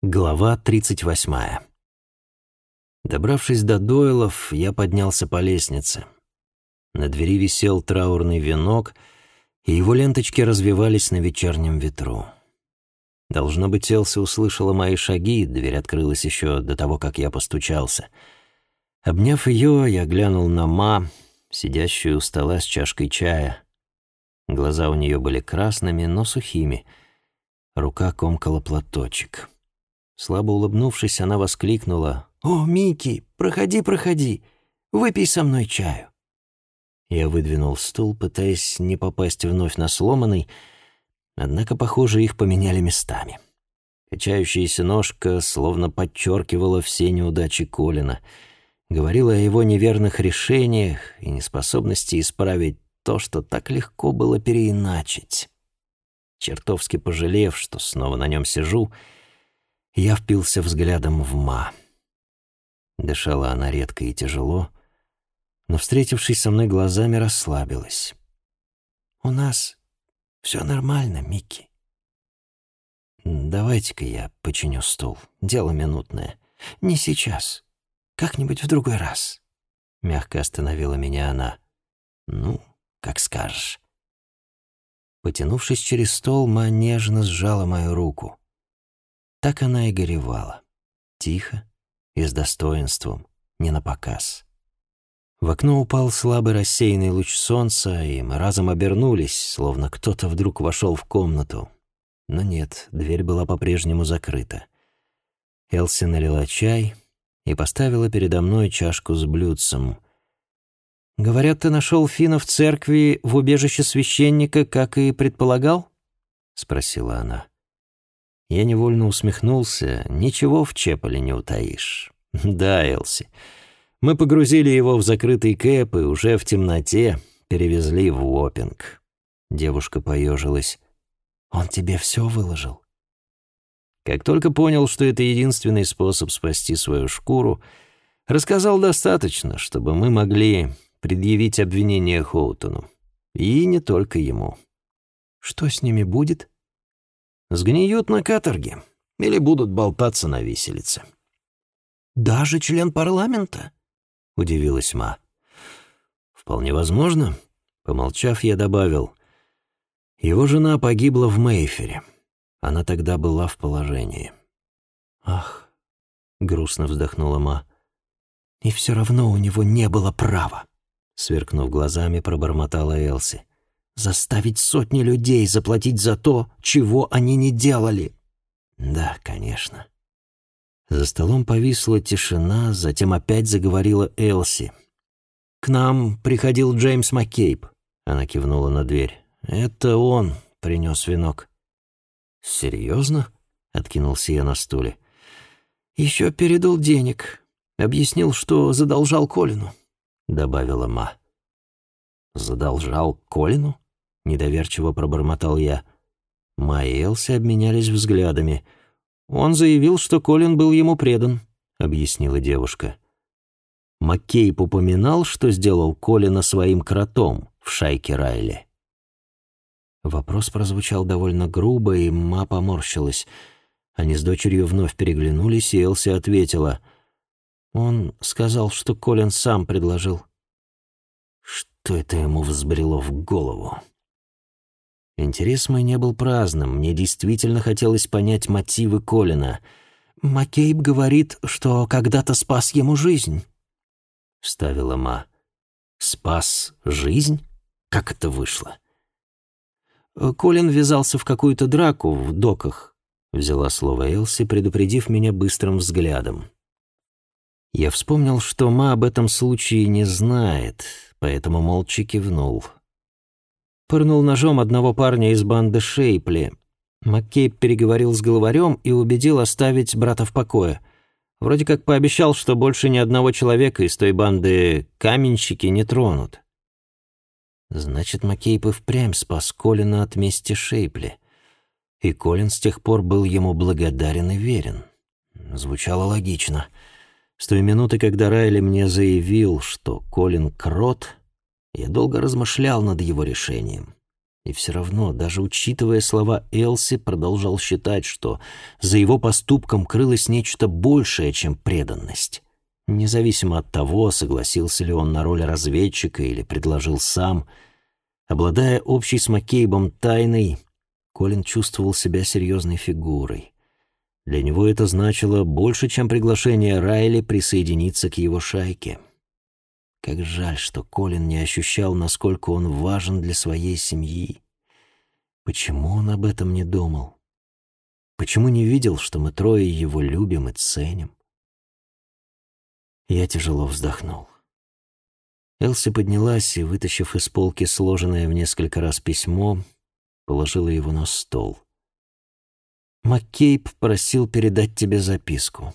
Глава 38. Добравшись до Дойлов, я поднялся по лестнице. На двери висел траурный венок, и его ленточки развивались на вечернем ветру. Должно быть, Элси услышала мои шаги, дверь открылась еще до того, как я постучался. Обняв ее, я глянул на Ма, сидящую у стола с чашкой чая. Глаза у нее были красными, но сухими. Рука комкала платочек. Слабо улыбнувшись, она воскликнула. «О, Микки, проходи, проходи, выпей со мной чаю». Я выдвинул стул, пытаясь не попасть вновь на сломанный, однако, похоже, их поменяли местами. Качающаяся ножка словно подчеркивала все неудачи Колина, говорила о его неверных решениях и неспособности исправить то, что так легко было переиначить. Чертовски пожалев, что снова на нем сижу, — я впился взглядом в Ма. Дышала она редко и тяжело, но, встретившись со мной глазами, расслабилась. «У нас все нормально, Микки». «Давайте-ка я починю стул. Дело минутное. Не сейчас. Как-нибудь в другой раз». Мягко остановила меня она. «Ну, как скажешь». Потянувшись через стол, Ма нежно сжала мою руку. Так она и горевала. Тихо и с достоинством, не на показ. В окно упал слабый рассеянный луч солнца, и мы разом обернулись, словно кто-то вдруг вошел в комнату. Но нет, дверь была по-прежнему закрыта. Элси налила чай и поставила передо мной чашку с блюдцем. «Говорят, ты нашел Фина в церкви в убежище священника, как и предполагал?» — спросила она. Я невольно усмехнулся. Ничего в Чеполе не утаишь. Да, Элси. Мы погрузили его в закрытый кэп и уже в темноте перевезли в Уоппинг. Девушка поежилась. «Он тебе все выложил?» Как только понял, что это единственный способ спасти свою шкуру, рассказал достаточно, чтобы мы могли предъявить обвинение Хоутону. И не только ему. «Что с ними будет?» Сгниют на каторге или будут болтаться на виселице. «Даже член парламента?» — удивилась Ма. «Вполне возможно», — помолчав, я добавил. «Его жена погибла в Мейфере. Она тогда была в положении». «Ах», — грустно вздохнула Ма. «И все равно у него не было права», — сверкнув глазами, пробормотала Элси заставить сотни людей заплатить за то, чего они не делали. Да, конечно. За столом повисла тишина, затем опять заговорила Элси. «К нам приходил Джеймс Маккейб», — она кивнула на дверь. «Это он принес венок». «Серьезно?» — откинулся я на стуле. «Еще передал денег. Объяснил, что задолжал Колину», — добавила Ма. «Задолжал Колину?» Недоверчиво пробормотал я. Майя и Элси обменялись взглядами. «Он заявил, что Колин был ему предан», — объяснила девушка. Маккейп упоминал, что сделал Колина своим кротом в шайке Райли. Вопрос прозвучал довольно грубо, и Ма поморщилась. Они с дочерью вновь переглянулись, и Элси ответила. «Он сказал, что Колин сам предложил». Что это ему взбрело в голову? Интерес мой не был праздным, мне действительно хотелось понять мотивы Колина. «Маккейб говорит, что когда-то спас ему жизнь», — вставила Ма. «Спас жизнь? Как это вышло?» Колин ввязался в какую-то драку в доках, — взяла слово Элси, предупредив меня быстрым взглядом. Я вспомнил, что Ма об этом случае не знает, поэтому молча кивнул. Пырнул ножом одного парня из банды Шейпли. Маккейб переговорил с главарем и убедил оставить брата в покое. Вроде как пообещал, что больше ни одного человека из той банды каменщики не тронут. Значит, Маккейб и впрямь спас Колина от мести Шейпли. И Колин с тех пор был ему благодарен и верен. Звучало логично. С той минуты, когда Райли мне заявил, что Колин крот, я долго размышлял над его решением. И все равно, даже учитывая слова Элси, продолжал считать, что за его поступком крылось нечто большее, чем преданность. Независимо от того, согласился ли он на роль разведчика или предложил сам, обладая общей с Маккейбом тайной, Колин чувствовал себя серьезной фигурой. Для него это значило больше, чем приглашение Райли присоединиться к его шайке. Как жаль, что Колин не ощущал, насколько он важен для своей семьи. Почему он об этом не думал? Почему не видел, что мы трое его любим и ценим? Я тяжело вздохнул. Элси поднялась и, вытащив из полки сложенное в несколько раз письмо, положила его на стол. «Маккейб просил передать тебе записку.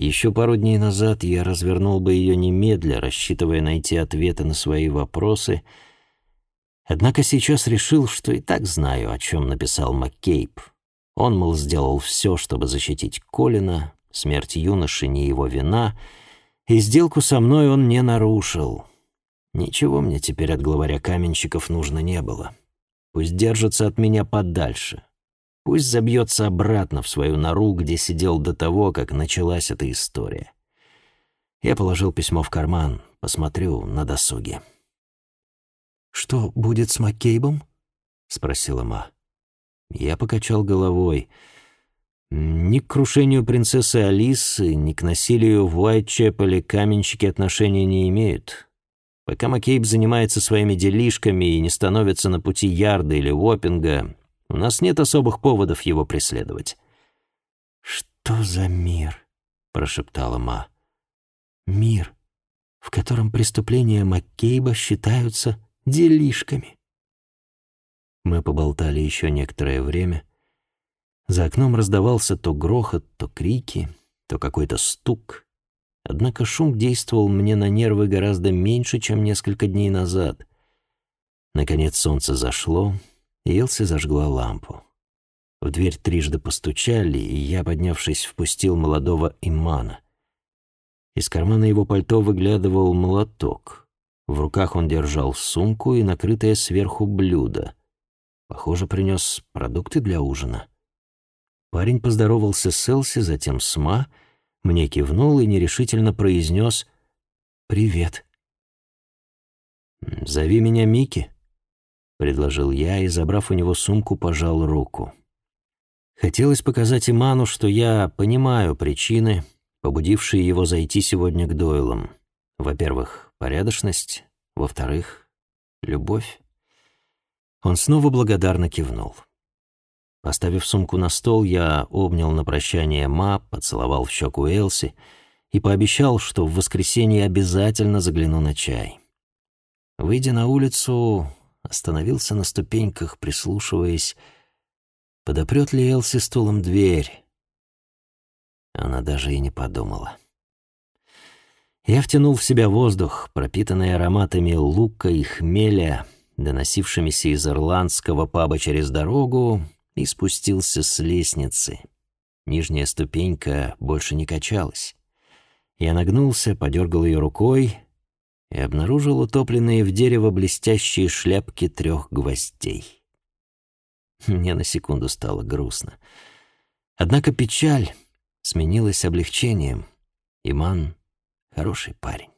Еще пару дней назад я развернул бы ее немедля, рассчитывая найти ответы на свои вопросы, однако сейчас решил, что и так знаю, о чем написал Маккейб. Он, мол, сделал все, чтобы защитить Колина, Смерть юноши не его вина, и сделку со мной он не нарушил. Ничего мне теперь от главаря каменщиков нужно не было. Пусть держится от меня подальше. Пусть забьется обратно в свою нору, где сидел до того, как началась эта история. Я положил письмо в карман, посмотрю на досуге. «Что будет с Маккейбом?» — спросила Ма. Я покачал головой — ни к крушению принцессы Алисы, ни к насилию в Уайтчепеле каменщики отношения не имеют. Пока Маккейб занимается своими делишками и не становится на пути Ярда или Уоппинга, у нас нет особых поводов его преследовать. «Что за мир?» — прошептала Ма. «Мир, в котором преступления Маккейба считаются делишками». Мы поболтали еще некоторое время, за окном раздавался то грохот, то крики, то какой-то стук. Однако шум действовал мне на нервы гораздо меньше, чем несколько дней назад. Наконец солнце зашло, и Элси зажгла лампу. В дверь трижды постучали, и я, поднявшись, впустил молодого имана. Из кармана его пальто выглядывал молоток. В руках он держал сумку и накрытое сверху блюдо. Похоже, принес продукты для ужина. Парень поздоровался с Элси, затем с Ма, мне кивнул и нерешительно произнес «Привет». «Зови меня Микки», — предложил я и, забрав у него сумку, пожал руку. Хотелось показать Иману, что я понимаю причины, побудившие его зайти сегодня к Дойлам. Во-первых, порядочность, во-вторых, любовь. Он снова благодарно кивнул. Поставив сумку на стол, я обнял на прощание Ма, поцеловал в щеку Элси и пообещал, что в воскресенье обязательно загляну на чай. Выйдя на улицу, остановился на ступеньках, прислушиваясь, подопрет ли Элси стулом дверь. Она даже и не подумала. Я втянул в себя воздух, пропитанный ароматами лука и хмеля, доносившимися из ирландского паба через дорогу, и спустился с лестницы. Нижняя ступенька больше не качалась. Я нагнулся, подергал ее рукой и обнаружил утопленные в дерево блестящие шляпки трех гвоздей. Мне на секунду стало грустно. Однако печаль сменилась облегчением. Иман — хороший парень.